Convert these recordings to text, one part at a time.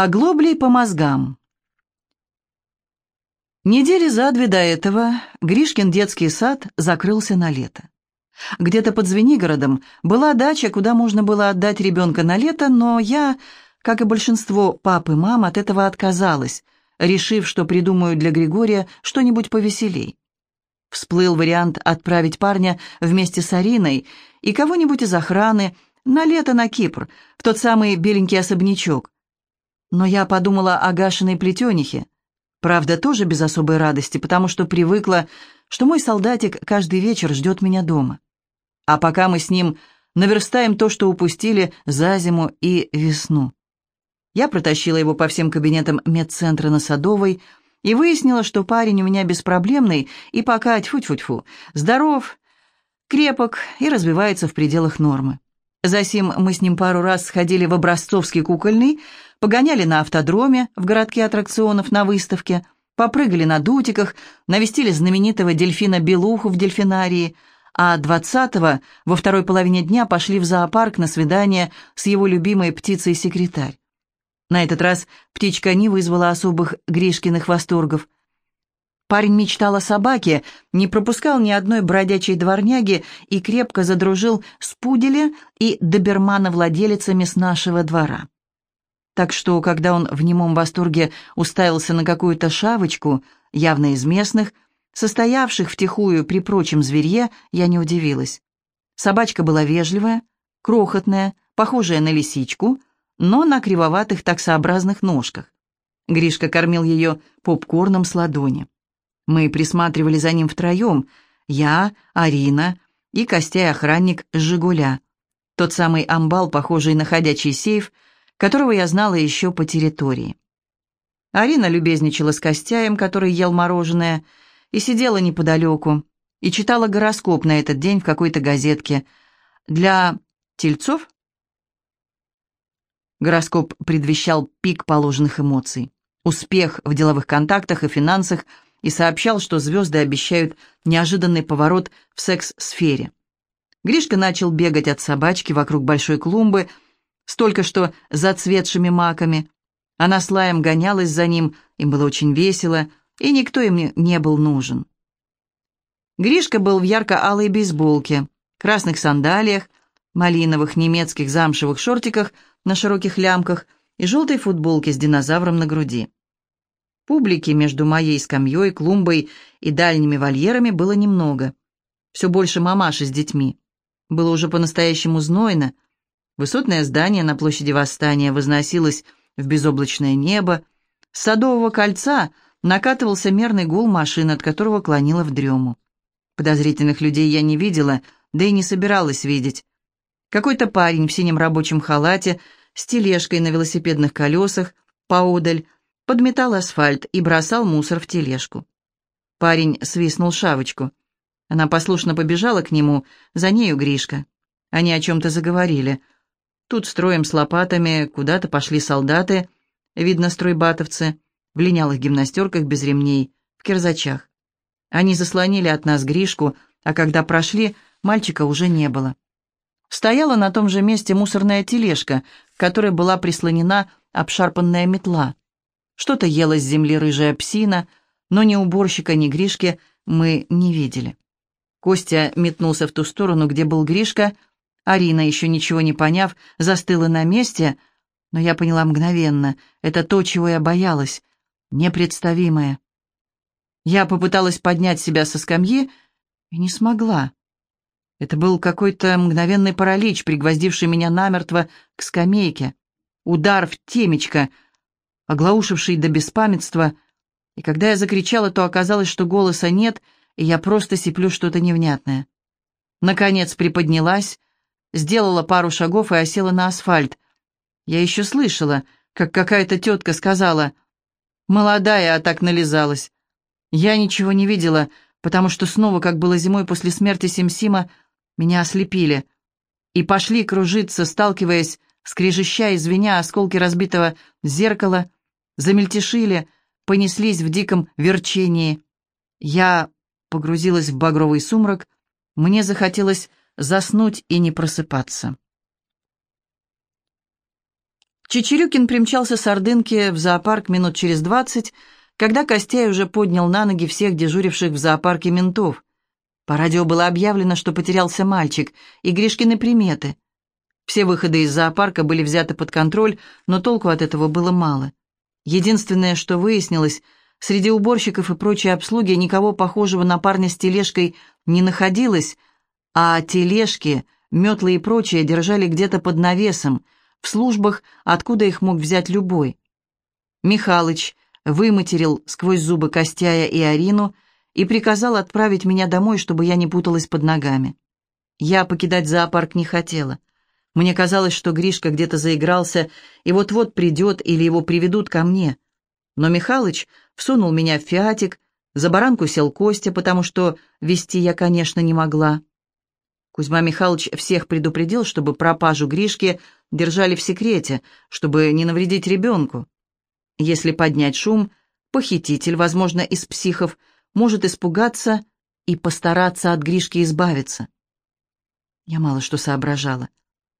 Оглоблей по мозгам. Недели за две до этого Гришкин детский сад закрылся на лето. Где-то под Звенигородом была дача, куда можно было отдать ребенка на лето, но я, как и большинство пап и мам, от этого отказалась, решив, что придумаю для Григория что-нибудь повеселей. Всплыл вариант отправить парня вместе с Ариной и кого-нибудь из охраны на лето на Кипр, в тот самый беленький особнячок, но я подумала о гашенной плетенихе. Правда, тоже без особой радости, потому что привыкла, что мой солдатик каждый вечер ждет меня дома. А пока мы с ним наверстаем то, что упустили за зиму и весну. Я протащила его по всем кабинетам медцентра на Садовой и выяснила, что парень у меня беспроблемный и пока, тьфу-тьфу-тьфу, здоров, крепок и развивается в пределах нормы. Засим мы с ним пару раз сходили в образцовский кукольный, погоняли на автодроме в городке аттракционов на выставке, попрыгали на дутиках, навестили знаменитого дельфина Белуху в дельфинарии, а 20-го во второй половине дня пошли в зоопарк на свидание с его любимой птицей-секретарь. На этот раз птичка не вызвала особых Гришкиных восторгов. Парень мечтал о собаке, не пропускал ни одной бродячей дворняги и крепко задружил с пуделя и добермана-владелицами с нашего двора. Так что, когда он в немом восторге уставился на какую-то шавочку, явно из местных, состоявших втихую при прочем зверье, я не удивилась. Собачка была вежливая, крохотная, похожая на лисичку, но на кривоватых таксообразных ножках. Гришка кормил ее попкорном с ладони. Мы присматривали за ним втроем, я, Арина и Костяй-охранник «Жигуля». Тот самый амбал, похожий на ходячий сейф — которого я знала еще по территории. Арина любезничала с Костяем, который ел мороженое, и сидела неподалеку, и читала гороскоп на этот день в какой-то газетке. Для тельцов? Гороскоп предвещал пик положенных эмоций, успех в деловых контактах и финансах и сообщал, что звезды обещают неожиданный поворот в секс-сфере. Гришка начал бегать от собачки вокруг большой клумбы, столько что зацветшими маками. Она с лаем гонялась за ним, им было очень весело, и никто им не был нужен. Гришка был в ярко-алой бейсболке, красных сандалиях, малиновых немецких замшевых шортиках на широких лямках и желтой футболке с динозавром на груди. Публики между моей скамьей, клумбой и дальними вольерами было немного. Все больше мамаши с детьми. Было уже по-настоящему знойно, Высотное здание на площади Восстания возносилось в безоблачное небо. С Садового кольца накатывался мерный гул машин, от которого клонило в дрему. Подозрительных людей я не видела, да и не собиралась видеть. Какой-то парень в синем рабочем халате с тележкой на велосипедных колесах поодаль подметал асфальт и бросал мусор в тележку. Парень свистнул шавочку. Она послушно побежала к нему, за нею Гришка. Они о чем-то заговорили — Тут строем с лопатами куда-то пошли солдаты, видно, стройбатовцы, в линялых гимнастерках без ремней, в кирзачах. Они заслонили от нас Гришку, а когда прошли, мальчика уже не было. Стояла на том же месте мусорная тележка, к которой была прислонена обшарпанная метла. Что-то ела с земли рыжая псина, но ни уборщика, ни Гришки мы не видели. Костя метнулся в ту сторону, где был Гришка, Арина, еще ничего не поняв, застыла на месте, но я поняла мгновенно, это то, чего я боялась, непредставимое. Я попыталась поднять себя со скамьи и не смогла. Это был какой-то мгновенный паралич, пригвоздивший меня намертво к скамейке. Удар в темечко, оглаушивший до беспамятства. И когда я закричала, то оказалось, что голоса нет, и я просто сиплю что-то невнятное. Наконец приподнялась, сделала пару шагов и осела на асфальт. Я еще слышала, как какая-то тетка сказала, «Молодая, а так нализалась». Я ничего не видела, потому что снова, как было зимой после смерти Симсима, меня ослепили. И пошли кружиться, сталкиваясь, скрежеща и звеня осколки разбитого зеркала, замельтешили, понеслись в диком верчении. Я погрузилась в багровый сумрак, мне захотелось заснуть и не просыпаться. Чечерюкин примчался с Ордынки в зоопарк минут через двадцать, когда Костяй уже поднял на ноги всех дежуривших в зоопарке ментов. По радио было объявлено, что потерялся мальчик, и Гришкины приметы. Все выходы из зоопарка были взяты под контроль, но толку от этого было мало. Единственное, что выяснилось, среди уборщиков и прочей обслуги никого похожего на парня с тележкой не находилось, а тележки, метлы и прочее держали где-то под навесом, в службах, откуда их мог взять любой. Михалыч выматерил сквозь зубы Костяя и Арину и приказал отправить меня домой, чтобы я не путалась под ногами. Я покидать зоопарк не хотела. Мне казалось, что Гришка где-то заигрался и вот-вот придет или его приведут ко мне. Но Михалыч всунул меня в фиатик, за баранку сел Костя, потому что вести я, конечно, не могла. Кузьма Михайлович всех предупредил, чтобы пропажу Гришки держали в секрете, чтобы не навредить ребенку. Если поднять шум, похититель, возможно, из психов, может испугаться и постараться от Гришки избавиться. Я мало что соображала,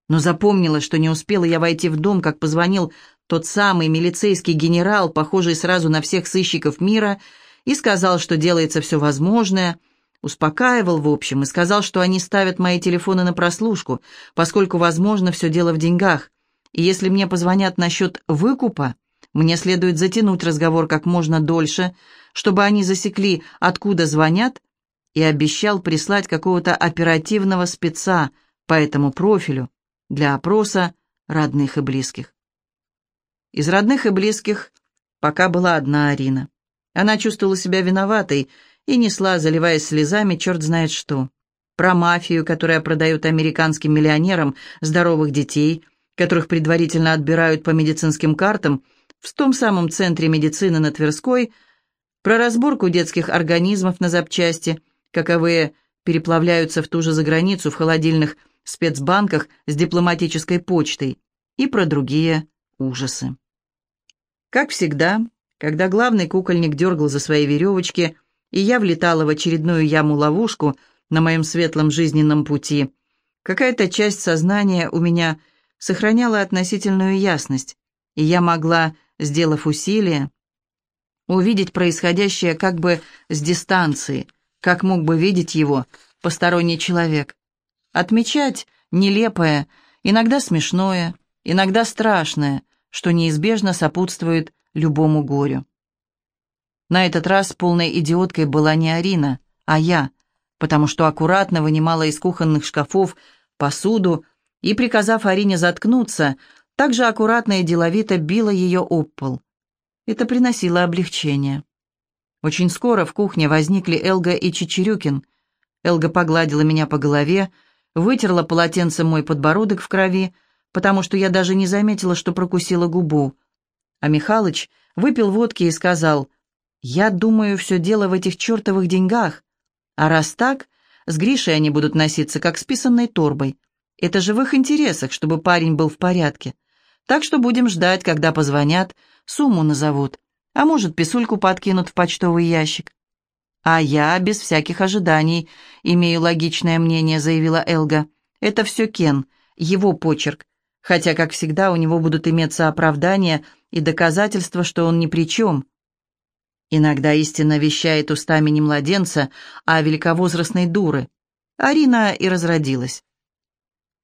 но запомнила, что не успела я войти в дом, как позвонил тот самый милицейский генерал, похожий сразу на всех сыщиков мира, и сказал, что делается все возможное, успокаивал, в общем, и сказал, что они ставят мои телефоны на прослушку, поскольку, возможно, все дело в деньгах, и если мне позвонят насчет выкупа, мне следует затянуть разговор как можно дольше, чтобы они засекли, откуда звонят, и обещал прислать какого-то оперативного спеца по этому профилю для опроса родных и близких. Из родных и близких пока была одна Арина. Она чувствовала себя виноватой и несла, заливаясь слезами, черт знает что. Про мафию, которая продает американским миллионерам здоровых детей, которых предварительно отбирают по медицинским картам – в том самом центре медицины на Тверской, про разборку детских организмов на запчасти, каковые переплавляются в ту же заграницу в холодильных спецбанках с дипломатической почтой, и про другие ужасы. Как всегда, когда главный кукольник дергал за свои веревочки, и я влетала в очередную яму-ловушку на моем светлом жизненном пути, какая-то часть сознания у меня сохраняла относительную ясность, и я могла сделав усилие, увидеть происходящее как бы с дистанции, как мог бы видеть его посторонний человек. Отмечать нелепое, иногда смешное, иногда страшное, что неизбежно сопутствует любому горю. На этот раз полной идиоткой была не Арина, а я, потому что аккуратно вынимала из кухонных шкафов посуду и, приказав Арине заткнуться, также аккуратно и деловито била ее об пол. Это приносило облегчение. Очень скоро в кухне возникли Элга и Чечерюкин. Элга погладила меня по голове, вытерла полотенцем мой подбородок в крови, потому что я даже не заметила, что прокусила губу. А Михалыч выпил водки и сказал, «Я думаю, все дело в этих чертовых деньгах. А раз так, с Гришей они будут носиться, как с писанной торбой. Это же в их интересах, чтобы парень был в порядке. Так что будем ждать, когда позвонят, сумму назовут, а может, писульку подкинут в почтовый ящик. А я, без всяких ожиданий, имею логичное мнение, заявила Элга. Это все Кен, его почерк, хотя, как всегда, у него будут иметься оправдания и доказательства, что он ни при чем. Иногда истина вещает устами не младенца, а великовозрастной дуры. Арина и разродилась.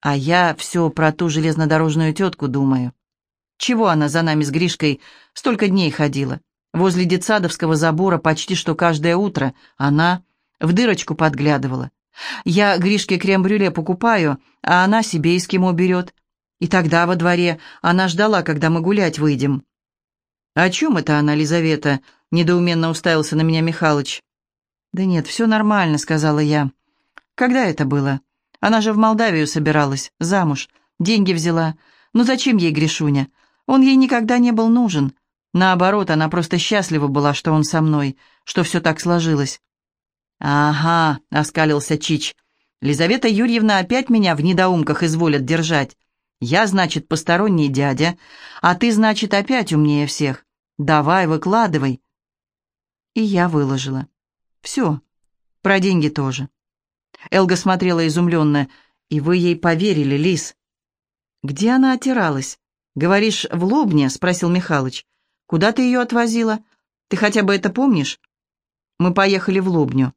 А я все про ту железнодорожную тетку думаю. Чего она за нами с Гришкой столько дней ходила? Возле детсадовского забора почти что каждое утро она в дырочку подглядывала. Я Гришке крем-брюле покупаю, а она себе эскимо берет. И тогда во дворе она ждала, когда мы гулять выйдем. «О чем это она, Лизавета?» — недоуменно уставился на меня Михалыч. «Да нет, все нормально», — сказала я. «Когда это было?» Она же в Молдавию собиралась, замуж, деньги взяла. Ну зачем ей Гришуня? Он ей никогда не был нужен. Наоборот, она просто счастлива была, что он со мной, что все так сложилось. «Ага», — оскалился Чич, — «Лизавета Юрьевна опять меня в недоумках изволят держать. Я, значит, посторонний дядя, а ты, значит, опять умнее всех. Давай, выкладывай». И я выложила. Все, про деньги тоже. Элга смотрела изумленно. «И вы ей поверили, Лис?» «Где она отиралась? «Говоришь, в Лобне?» — спросил Михалыч. «Куда ты ее отвозила? Ты хотя бы это помнишь?» Мы поехали в Лобню.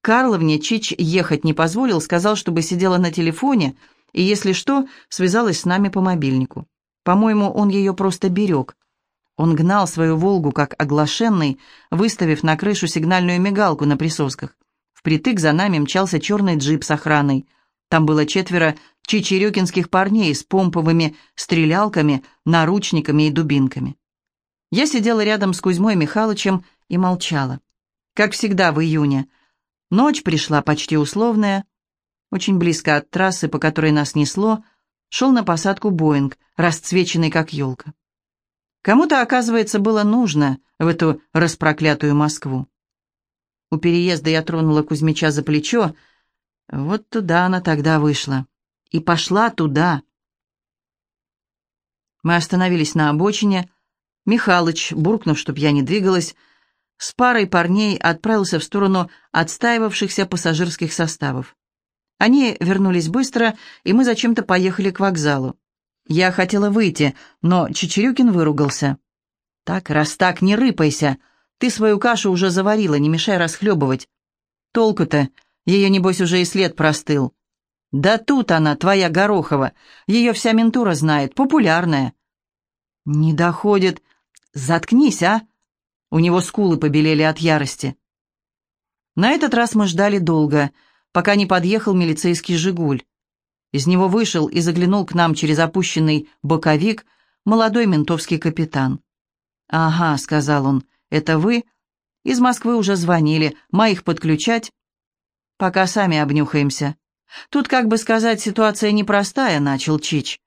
Карловне Чич ехать не позволил, сказал, чтобы сидела на телефоне, и, если что, связалась с нами по мобильнику. По-моему, он ее просто берег. Он гнал свою «Волгу» как оглашенный, выставив на крышу сигнальную мигалку на присосках. Впритык за нами мчался черный джип с охраной. Там было четверо чичерюкинских парней с помповыми стрелялками, наручниками и дубинками. Я сидела рядом с Кузьмой Михайловичем и молчала. Как всегда в июне. Ночь пришла почти условная. Очень близко от трассы, по которой нас несло, шел на посадку Боинг, расцвеченный как елка. Кому-то, оказывается, было нужно в эту распроклятую Москву. У переезда я тронула Кузьмича за плечо. Вот туда она тогда вышла. И пошла туда. Мы остановились на обочине. Михалыч, буркнув, чтоб я не двигалась, с парой парней отправился в сторону отстаивавшихся пассажирских составов. Они вернулись быстро, и мы зачем-то поехали к вокзалу. Я хотела выйти, но Чечерюкин выругался. «Так, раз так, не рыпайся. Ты свою кашу уже заварила, не мешай расхлебывать. Толку-то, ее, небось, уже и след простыл. Да тут она, твоя Горохова. Ее вся ментура знает, популярная». «Не доходит. Заткнись, а!» У него скулы побелели от ярости. На этот раз мы ждали долго, пока не подъехал милицейский «Жигуль». Из него вышел и заглянул к нам через опущенный боковик молодой ментовский капитан. «Ага», — сказал он, — «это вы? Из Москвы уже звонили. Моих подключать?» «Пока сами обнюхаемся. Тут, как бы сказать, ситуация непростая», — начал Чич.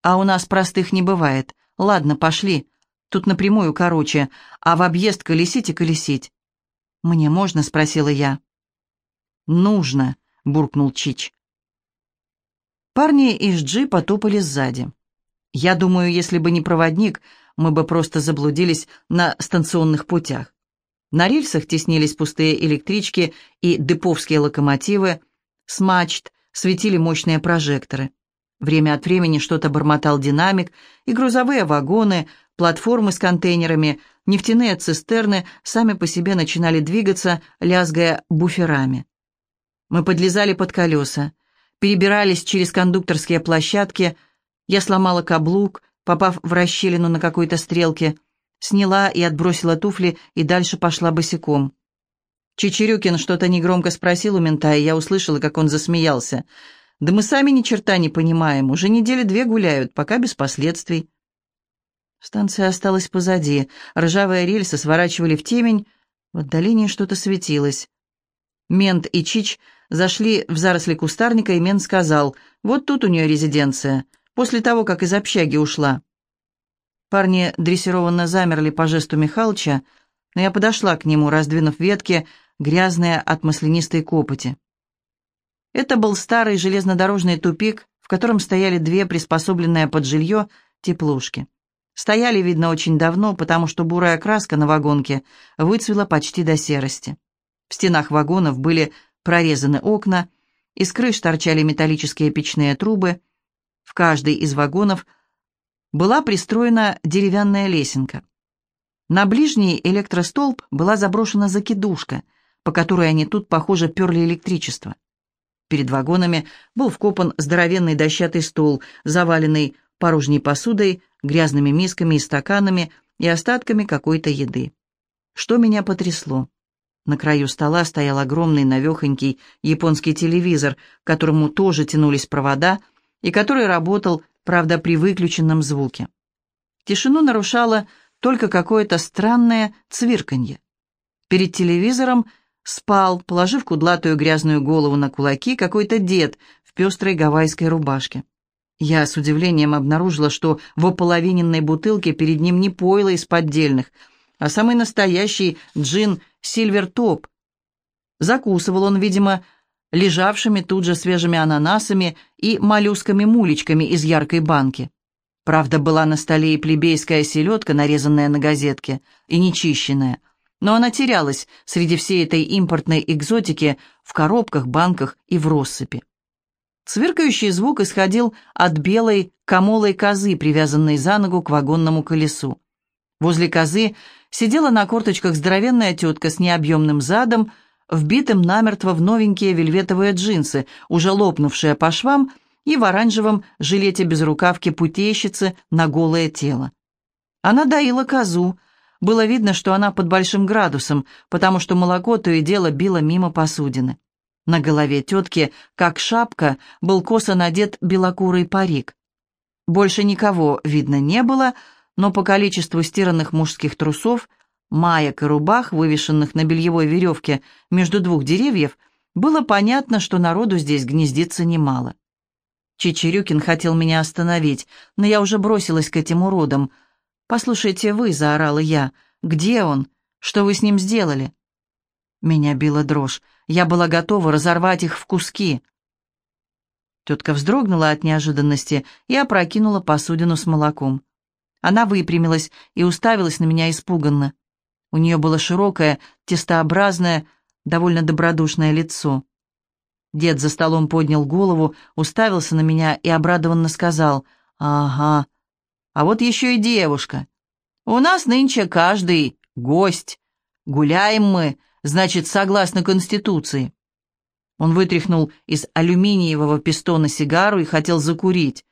«А у нас простых не бывает. Ладно, пошли. Тут напрямую короче, а в объезд колесить и колесить». «Мне можно?» — спросила я. «Нужно», — буркнул Чич. Парни из джипа топали сзади. Я думаю, если бы не проводник, мы бы просто заблудились на станционных путях. На рельсах теснились пустые электрички и деповские локомотивы, с мачт светили мощные прожекторы. Время от времени что-то бормотал динамик, и грузовые вагоны, платформы с контейнерами, нефтяные цистерны сами по себе начинали двигаться, лязгая буферами. Мы подлезали под колеса перебирались через кондукторские площадки. Я сломала каблук, попав в расщелину на какой-то стрелке, сняла и отбросила туфли и дальше пошла босиком. Чечерюкин что-то негромко спросил у мента, и я услышала, как он засмеялся. «Да мы сами ни черта не понимаем, уже недели две гуляют, пока без последствий». Станция осталась позади, ржавые рельсы сворачивали в темень, в отдалении что-то светилось. Мент и Чич Зашли в заросли кустарника, и Мен сказал, «Вот тут у нее резиденция, после того, как из общаги ушла». Парни дрессированно замерли по жесту Михалыча, но я подошла к нему, раздвинув ветки, грязные от маслянистой копоти. Это был старый железнодорожный тупик, в котором стояли две приспособленные под жилье теплушки. Стояли, видно, очень давно, потому что бурая краска на вагонке выцвела почти до серости. В стенах вагонов были прорезаны окна, из крыш торчали металлические печные трубы. В каждый из вагонов была пристроена деревянная лесенка. На ближний электростолб была заброшена закидушка, по которой они тут, похоже, перли электричество. Перед вагонами был вкопан здоровенный дощатый стол, заваленный порожней посудой, грязными мисками и стаканами и остатками какой-то еды. Что меня потрясло? На краю стола стоял огромный навехонький японский телевизор, к которому тоже тянулись провода, и который работал, правда, при выключенном звуке. Тишину нарушало только какое-то странное цвирканье. Перед телевизором спал, положив кудлатую грязную голову на кулаки, какой-то дед в пестрой гавайской рубашке. Я с удивлением обнаружила, что в ополовиненной бутылке перед ним не пойло из поддельных, а самый настоящий джин – сильвертоп. Закусывал он, видимо, лежавшими тут же свежими ананасами и моллюсками-мулечками из яркой банки. Правда, была на столе и плебейская селедка, нарезанная на газетке, и нечищенная, но она терялась среди всей этой импортной экзотики в коробках, банках и в россыпи. Сверкающий звук исходил от белой комолой козы, привязанной за ногу к вагонному колесу. Возле козы сидела на корточках здоровенная тетка с необъемным задом, вбитым намертво в новенькие вельветовые джинсы, уже лопнувшие по швам, и в оранжевом жилете без рукавки путейщицы на голое тело. Она доила козу. Было видно, что она под большим градусом, потому что молоко то и дело било мимо посудины. На голове тетки, как шапка, был косо надет белокурый парик. Больше никого видно не было, но по количеству стиранных мужских трусов, маек и рубах, вывешенных на бельевой веревке между двух деревьев, было понятно, что народу здесь гнездится немало. Чичерюкин хотел меня остановить, но я уже бросилась к этим уродам. «Послушайте вы», — заорала я, — «где он? Что вы с ним сделали?» Меня била дрожь. Я была готова разорвать их в куски. Тетка вздрогнула от неожиданности и опрокинула посудину с молоком. Она выпрямилась и уставилась на меня испуганно. У нее было широкое, тестообразное, довольно добродушное лицо. Дед за столом поднял голову, уставился на меня и обрадованно сказал, «Ага, а вот еще и девушка. У нас нынче каждый гость. Гуляем мы, значит, согласно Конституции». Он вытряхнул из алюминиевого пистона сигару и хотел закурить.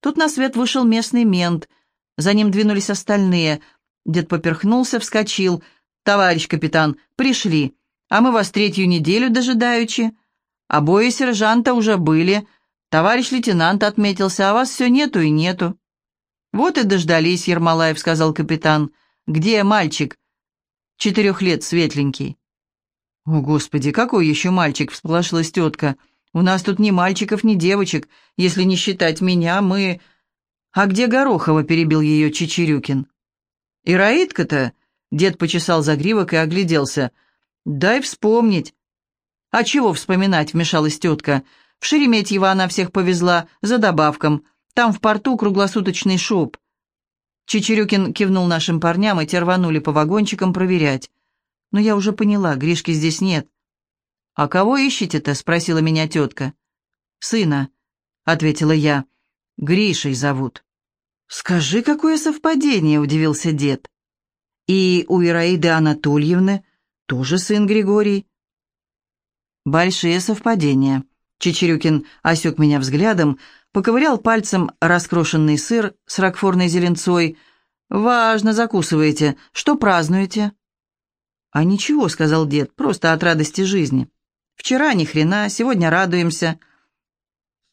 Тут на свет вышел местный мент. За ним двинулись остальные. Дед поперхнулся, вскочил. «Товарищ капитан, пришли, а мы вас третью неделю дожидаючи. Обои сержанта уже были. Товарищ лейтенант отметился, а вас все нету и нету». «Вот и дождались, Ермолаев», — сказал капитан. «Где мальчик?» Четырех лет светленький». «О, Господи, какой еще мальчик?» — всполошилась тетка. «У нас тут ни мальчиков, ни девочек. Если не считать меня, мы...» «А где Горохова?» — перебил ее Чечерюкин. «Ираидка-то?» — дед почесал загривок и огляделся. «Дай вспомнить». «А чего вспоминать?» — вмешалась тетка. «В Шереметьево она всех повезла, за добавком. Там в порту круглосуточный шоп. Чечерюкин кивнул нашим парням, и те рванули по вагончикам проверять. Но я уже поняла, Гришки здесь нет. «А кого ищете-то?» — спросила меня тетка. «Сына», — ответила я. «Гришей зовут». «Скажи, какое совпадение!» — удивился дед. «И у Ираиды Анатольевны тоже сын Григорий». «Большие совпадения». Чечерюкин осек меня взглядом, поковырял пальцем раскрошенный сыр с ракфорной зеленцой. «Важно, закусываете. Что празднуете?» «А ничего», — сказал дед, — «просто от радости жизни. Вчера ни хрена, сегодня радуемся.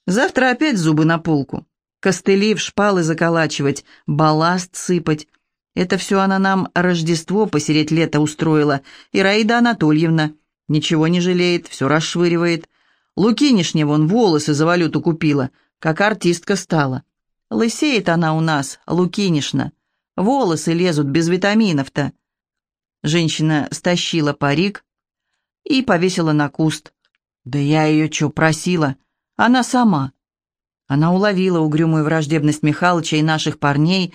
Завтра опять зубы на полку. Костыли в шпалы заколачивать, балласт сыпать. Это все она нам Рождество посереть лето устроила. И Раида Анатольевна ничего не жалеет, все расшвыривает. Лукинишне вон волосы за валюту купила — как артистка стала. Лысеет она у нас, Лукинишна. Волосы лезут без витаминов-то. Женщина стащила парик и повесила на куст. Да я ее что, просила? Она сама. Она уловила угрюмую враждебность Михалыча и наших парней,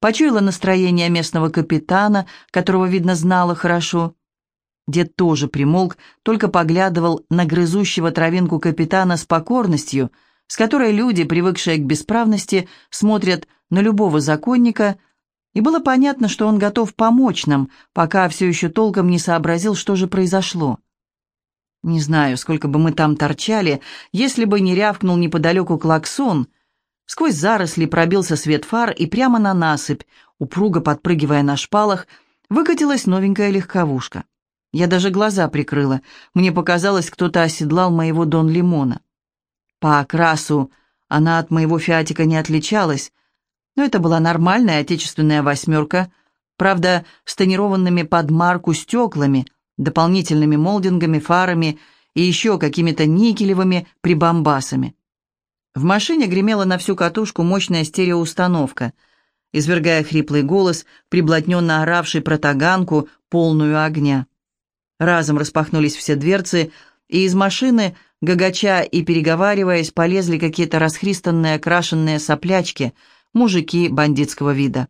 почуяла настроение местного капитана, которого, видно, знала хорошо. Дед тоже примолк, только поглядывал на грызущего травинку капитана с покорностью — с которой люди, привыкшие к бесправности, смотрят на любого законника, и было понятно, что он готов помочь нам, пока все еще толком не сообразил, что же произошло. Не знаю, сколько бы мы там торчали, если бы не рявкнул неподалеку клаксон. Сквозь заросли пробился свет фар, и прямо на насыпь, упруго подпрыгивая на шпалах, выкатилась новенькая легковушка. Я даже глаза прикрыла. Мне показалось, кто-то оседлал моего Дон Лимона. По окрасу она от моего фиатика не отличалась, но это была нормальная отечественная восьмерка, правда, с тонированными под марку стеклами, дополнительными молдингами, фарами и еще какими-то никелевыми прибамбасами. В машине гремела на всю катушку мощная стереоустановка, извергая хриплый голос, приблотненно оравший протаганку, полную огня. Разом распахнулись все дверцы, и из машины Гагача и переговариваясь, полезли какие-то расхристанные окрашенные соплячки, мужики бандитского вида.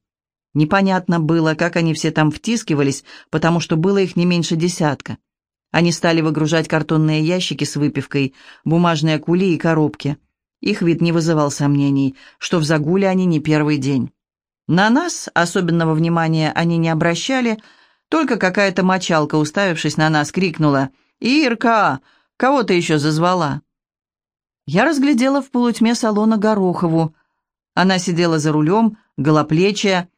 Непонятно было, как они все там втискивались, потому что было их не меньше десятка. Они стали выгружать картонные ящики с выпивкой, бумажные кули и коробки. Их вид не вызывал сомнений, что в загуле они не первый день. На нас особенного внимания они не обращали, только какая-то мочалка, уставившись на нас, крикнула «Ирка, кого ты еще зазвала?» Я разглядела в полутьме салона Горохову. Она сидела за рулем, голоплечья,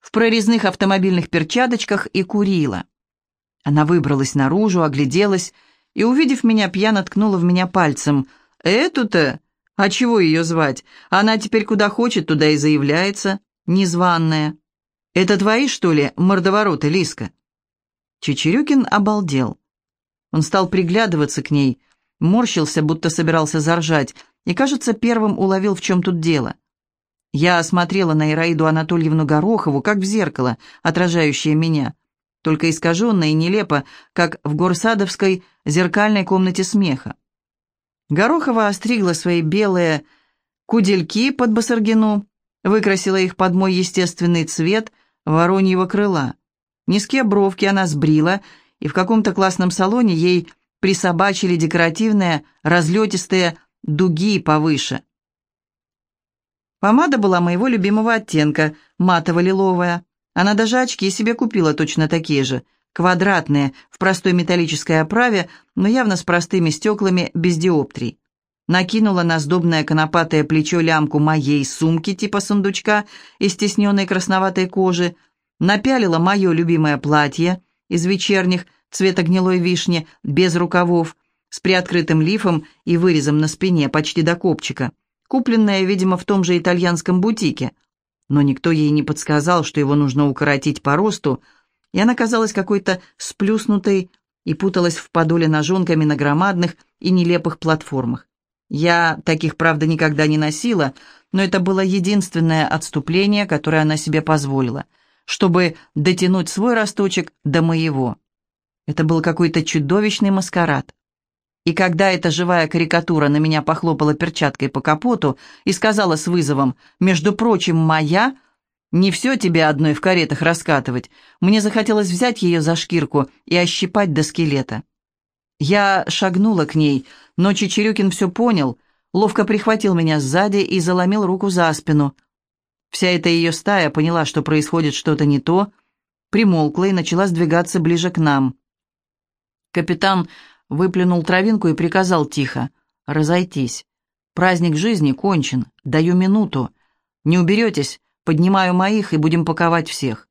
в прорезных автомобильных перчаточках и курила. Она выбралась наружу, огляделась и, увидев меня, пьяно ткнула в меня пальцем. «Эту-то? А чего ее звать? Она теперь куда хочет, туда и заявляется. Незваная. Это твои, что ли, мордовороты, Лиска?» Чечерюкин обалдел. Он стал приглядываться к ней, морщился, будто собирался заржать, и, кажется, первым уловил, в чем тут дело. Я смотрела на Ираиду Анатольевну Горохову, как в зеркало, отражающее меня, только искаженно и нелепо, как в горсадовской зеркальной комнате смеха. Горохова остригла свои белые кудельки под басаргину, выкрасила их под мой естественный цвет вороньего крыла. Низкие бровки она сбрила, и в каком-то классном салоне ей присобачили декоративные разлетистые дуги повыше. Помада была моего любимого оттенка, матово-лиловая. Она даже очки себе купила точно такие же, квадратные, в простой металлической оправе, но явно с простыми стеклами без диоптрий. Накинула на сдобное конопатое плечо лямку моей сумки типа сундучка из стесненной красноватой кожи, напялила мое любимое платье из вечерних, цвета гнилой вишни, без рукавов, с приоткрытым лифом и вырезом на спине, почти до копчика, купленное, видимо, в том же итальянском бутике. Но никто ей не подсказал, что его нужно укоротить по росту, и она казалась какой-то сплюснутой и путалась в подоле ножонками на громадных и нелепых платформах. Я таких, правда, никогда не носила, но это было единственное отступление, которое она себе позволила — чтобы дотянуть свой росточек до моего. Это был какой-то чудовищный маскарад. И когда эта живая карикатура на меня похлопала перчаткой по капоту и сказала с вызовом, «Между прочим, моя...» «Не все тебе одной в каретах раскатывать. Мне захотелось взять ее за шкирку и ощипать до скелета». Я шагнула к ней, но Чечерюкин все понял, ловко прихватил меня сзади и заломил руку за спину – Вся эта ее стая поняла, что происходит что-то не то, примолкла и начала сдвигаться ближе к нам. Капитан выплюнул травинку и приказал тихо «Разойтись. Праздник жизни кончен. Даю минуту. Не уберетесь, поднимаю моих и будем паковать всех».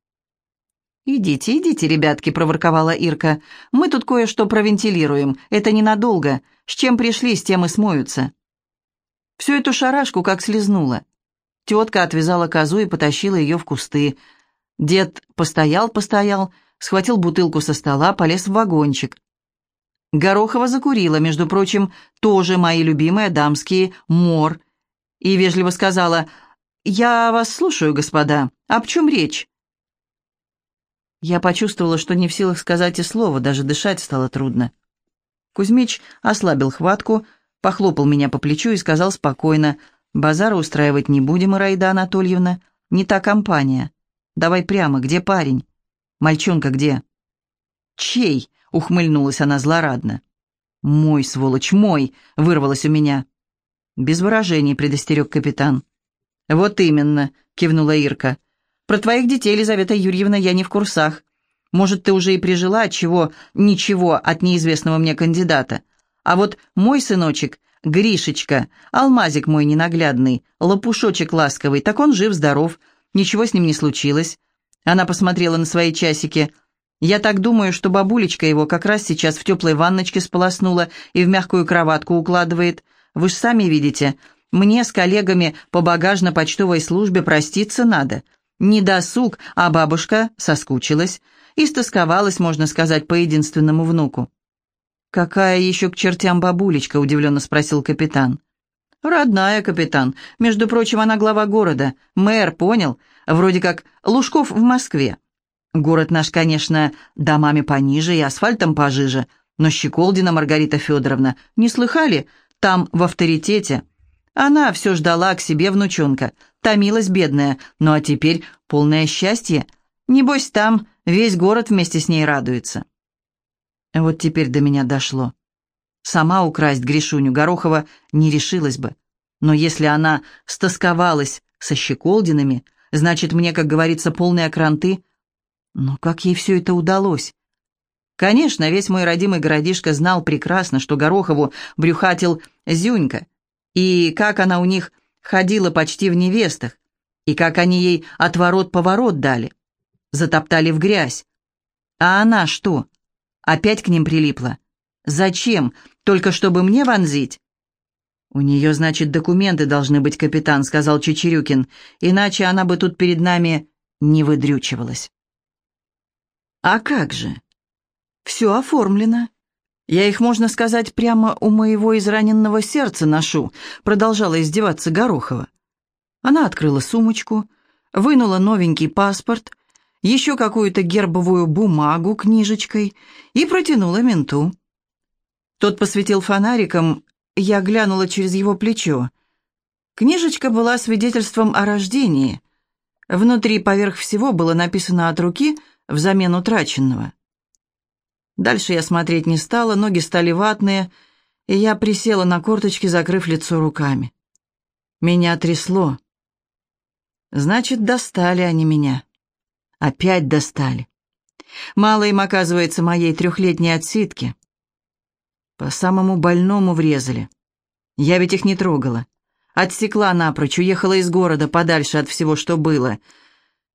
«Идите, идите, ребятки», — проворковала Ирка. «Мы тут кое-что провентилируем. Это ненадолго. С чем пришли, с тем и смоются». Всю эту шарашку как слезнула. Тетка отвязала козу и потащила ее в кусты. Дед постоял-постоял, схватил бутылку со стола, полез в вагончик. Горохова закурила, между прочим, тоже мои любимые дамские мор, и вежливо сказала «Я вас слушаю, господа. Об чем речь?» Я почувствовала, что не в силах сказать и слова, даже дышать стало трудно. Кузьмич ослабил хватку, похлопал меня по плечу и сказал спокойно Базара устраивать не будем, Ираида Анатольевна. Не та компания. Давай прямо, где парень? Мальчонка где? Чей? Ухмыльнулась она злорадно. Мой, сволочь, мой, вырвалось у меня. Без выражений предостерег капитан. Вот именно, кивнула Ирка. Про твоих детей, Елизавета Юрьевна, я не в курсах. Может, ты уже и прижила от чего ничего от неизвестного мне кандидата. А вот мой сыночек Гришечка, алмазик мой ненаглядный, лопушочек ласковый, так он жив-здоров, ничего с ним не случилось. Она посмотрела на свои часики. Я так думаю, что бабулечка его как раз сейчас в теплой ванночке сполоснула и в мягкую кроватку укладывает. Вы ж сами видите, мне с коллегами по багажно-почтовой службе проститься надо. Не досуг, а бабушка соскучилась. и Истосковалась, можно сказать, по единственному внуку. «Какая еще к чертям бабулечка?» — удивленно спросил капитан. «Родная, капитан. Между прочим, она глава города. Мэр, понял? Вроде как Лужков в Москве. Город наш, конечно, домами пониже и асфальтом пожиже, но Щеколдина Маргарита Федоровна, не слыхали? Там в авторитете. Она все ждала к себе внучонка. Томилась бедная, ну а теперь полное счастье. Небось, там весь город вместе с ней радуется». Вот теперь до меня дошло. Сама украсть Гришуню Горохова не решилась бы. Но если она стосковалась со Щеколдинами, значит, мне, как говорится, полные кранты. Но как ей все это удалось? Конечно, весь мой родимый городишко знал прекрасно, что Горохову брюхатил Зюнька, и как она у них ходила почти в невестах, и как они ей отворот-поворот дали, затоптали в грязь. А она что? Опять к ним прилипла? Зачем? Только чтобы мне вонзить? «У нее, значит, документы должны быть, капитан», — сказал Чечерюкин, «иначе она бы тут перед нами не выдрючивалась». «А как же? Все оформлено. Я их, можно сказать, прямо у моего израненного сердца ношу», — продолжала издеваться Горохова. Она открыла сумочку, вынула новенький паспорт, еще какую-то гербовую бумагу книжечкой и протянула менту. Тот посветил фонариком я глянула через его плечо. Книжечка была свидетельством о рождении. Внутри поверх всего было написано от руки взамен утраченного. Дальше я смотреть не стала, ноги стали ватные, и я присела на корточки, закрыв лицо руками. Меня трясло. Значит, достали они меня. Опять достали. Мало им, оказывается, моей трехлетней отсидки. По самому больному врезали. Я ведь их не трогала. Отсекла напрочь, уехала из города, подальше от всего, что было.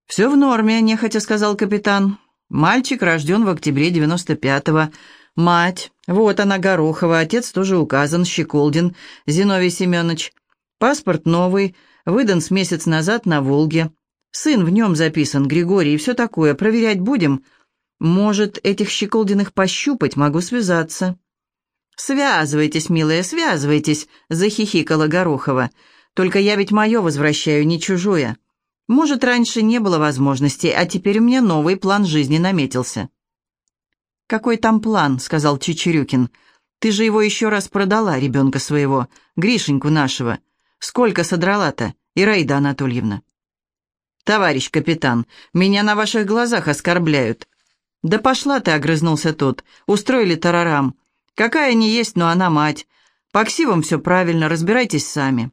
«Все в норме», — нехотя сказал капитан. «Мальчик рожден в октябре 95-го. Мать, вот она, Горохова, отец тоже указан, Щеколдин, Зиновий Семенович. Паспорт новый, выдан с месяц назад на Волге. Сын в нем записан, Григорий, и все такое. Проверять будем. Может, этих Щеколдиных пощупать, могу связаться». «Связывайтесь, милая, связывайтесь», — захихикала Горохова. «Только я ведь мое возвращаю, не чужое. Может, раньше не было возможности, а теперь у меня новый план жизни наметился». «Какой там план?» — сказал Чечерюкин. «Ты же его еще раз продала, ребенка своего, Гришеньку нашего. Сколько содрала-то, Ираида Анатольевна?» «Товарищ капитан, меня на ваших глазах оскорбляют». «Да пошла ты», — огрызнулся тот. «Устроили тарарам. Какая не есть, но она мать. По ксивам все правильно, разбирайтесь сами».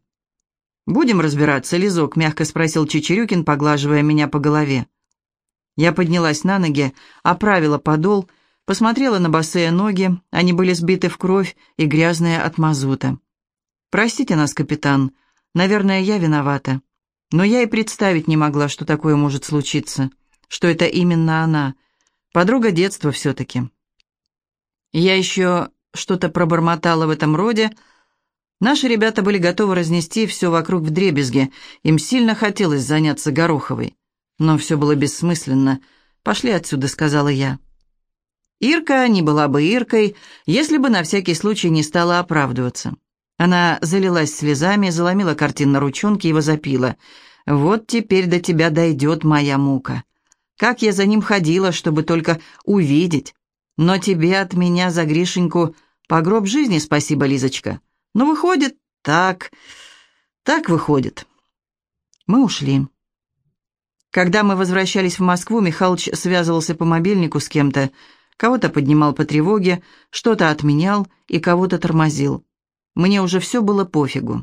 «Будем разбираться, Лизок?» — мягко спросил Чечерюкин, поглаживая меня по голове. Я поднялась на ноги, оправила подол, посмотрела на босые ноги, они были сбиты в кровь и грязные от мазута. «Простите нас, капитан, наверное, я виновата. Но я и представить не могла, что такое может случиться, что это именно она, подруга детства все-таки». Я еще что-то пробормотала в этом роде. Наши ребята были готовы разнести все вокруг вдребезги. Им сильно хотелось заняться Гороховой. Но все было бессмысленно. «Пошли отсюда», — сказала я. Ирка не была бы Иркой, если бы на всякий случай не стала оправдываться. Она залилась слезами, заломила картин на ручонки и возопила. «Вот теперь до тебя дойдет моя мука. Как я за ним ходила, чтобы только увидеть, но тебе от меня за Гришеньку по гроб жизни спасибо, Лизочка. Ну, выходит, так, так выходит. Мы ушли. Когда мы возвращались в Москву, Михалыч связывался по мобильнику с кем-то, кого-то поднимал по тревоге, что-то отменял и кого-то тормозил. Мне уже все было пофигу.